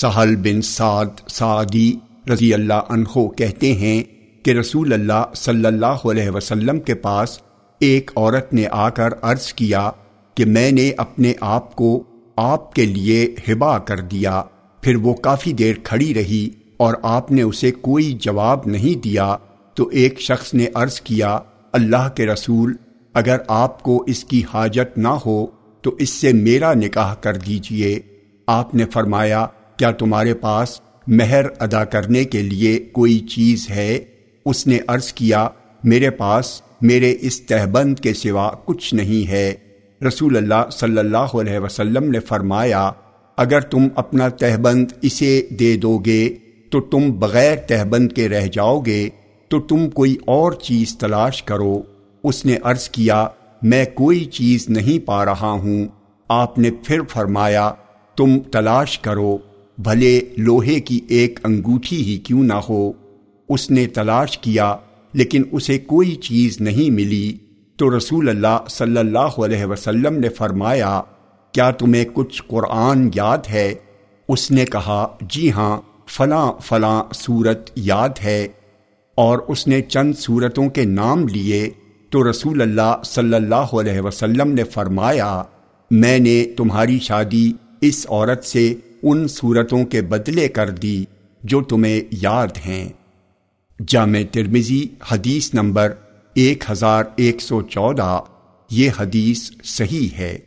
سہل بن سعد سعدی رضی اللہ عنہ کہتے ہیں کہ رسول اللہ صلی اللہ علیہ وسلم کے پاس ایک عورت نے آ کر عرض کیا کہ میں نے اپنے آپ کو آپ کے لیے ہبا کر دیا۔ پھر وہ کافی دیر کھڑی رہی اور آپ نے اسے کوئی جواب نہیں دیا۔ تو ایک شخص نے عرض کیا، اللہ کے رسول، اگر آپ کو اس کی حاجت نہ ہو تو اس سے میرا نکاح کر دیجیے۔ آپ نے فرمایا کیا تمہارے پاس مہر ادا کرنے کے لیے کوئی چیز ہے؟ اس نے عرض کیا، میرے پاس میرے اس تہبند کے سوا کچھ نہیں ہے۔ رسول اللہ صلی اللہ علیہ وسلم نے فرمایا، اگر تم اپنا تہبند اسے دے دو گے تو تم بغیر تہبند کے رہ جاؤ گے تو تم کوئی اور چیز تلاش کرو۔ اس نے عرض کیا، میں کوئی چیز نہیں پا رہا ہوں۔ آپ نے پھر فرمایا، تم تلاش کرو۔ بھلے لوہے کی ایک انگوٹھی ہی کیوں نہ ہو، اس نے تلاش کیا، لیکن اسے کوئی چیز نہیں ملی۔ تو رسول اللہ صلی اللہ علیہ وسلم نے فرمایا، کیا تمہیں کچھ قرآن یاد ہے؟ اس نے کہا جی ہاں فلاں فلاں صورت یاد ہے۔ اور اس نے چند صورتوں کے نام لیے۔ تو رسول اللہ صلی اللہ علیہ وسلم نے فرمایا، میں نے تمہاری شادی اس عورت سے ان صورتوں کے بدلے کر دی جو تمہیں یاد ہیں۔ جامع ترمزی حدیث نمبر ایک ہزار ایک سو چودہ، یہ حدیث صحیح ہے۔